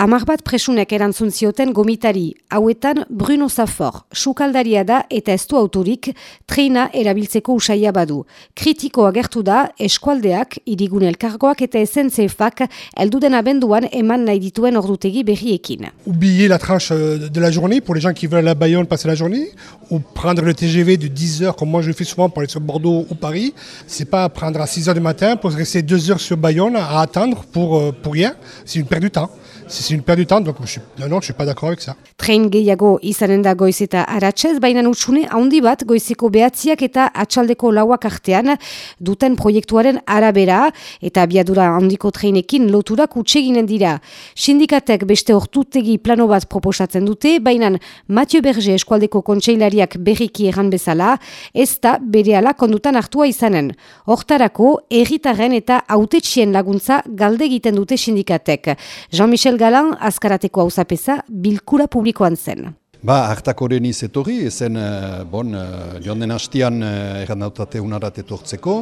Amar bat presunek erantzun zioten gomitari, hauetan Bruno Zafor, sukaldaria da eta ez du autorik, treina erabiltzeko usaia badu. Kritiko agertu da, eskualdeak, irigun elkargoak eta SNCF-ak elduden abenduan eman nahi dituen ordutegi berriekin. Oublier la tranche de la journée pour les gens qui veulent à Bayonne passer la journée, ou prendre le TGV de 10 heures comme moi je fais souvent pour aller sur Bordeaux ou Paris, c'est pas prendre à 6 heures du matin pour rester 2 heures sur Bayonne à attendre pour, euh, pour rien, c'est une perte de temps. C'est une perte de temps, donc je suis, non, non, je suis pas d'accord avec ça. Train gehiago izanen da goiz eta aratsez, baina utxune handi bat goizeko behatziak eta atxaldeko lauak artean duten proiektuaren arabera eta abiadura handiko treinekin loturak utseginen dira. Sindikatek beste hortutegi plano bat proposatzen dute, baina Mathieu Berger eskualdeko kontseilariak berriki erran bezala, ez da bere kondutan hartua izanen. Hortarako, erritaren eta autetxien laguntza galde egiten dute sindikatek. Jean-Michel Galan, azkarateko hauzapeza, bilkura publikoan zen. Ba, hartako hori niz etorri, ezen, uh, bon, uh, joan den hastian uh, errandautate unarat etortzeko,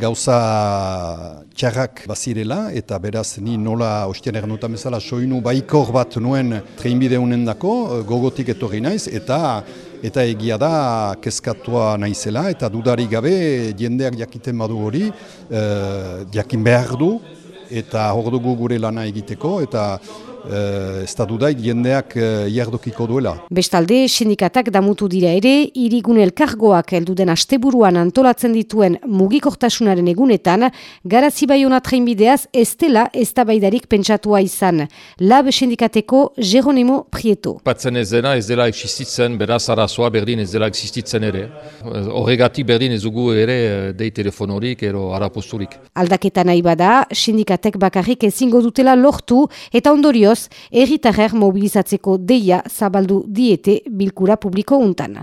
gauza txarrak bazirela, eta beraz ni nola ostian errandutan bezala soinu baikor bat nuen treinbide unen dako, gogotik etorri naiz, eta eta egia da kezkatua naizela, eta dudari gabe jendeak jakiten badu hori, uh, jakin behar du, eta hor dugu gure lana egiteko, eta uh, ez da dudaik jendeak jardokiko duela. Bestalde, sindikatak damutu dira ere, irigun elkargoak elduden asteburuan antolatzen dituen mugikortasunaren egunetan, garazi baiona trainbideaz ez dela ez da baidarik pentsatua izan. Lab sindikateko Jeronimo Prieto. Patzen ez dena ez dela existitzen, beraz arazoa berdin ez dela existitzen ere. Horregatik berdin ez dugu ere dei telefonorik ero araposturik. Aldaketa nahi bada, sindikatek bakarrik ezingo dutela lortu eta ondorioz, erritarrer mobilizatzeko deia zabaldu diete bilkura publiko untan.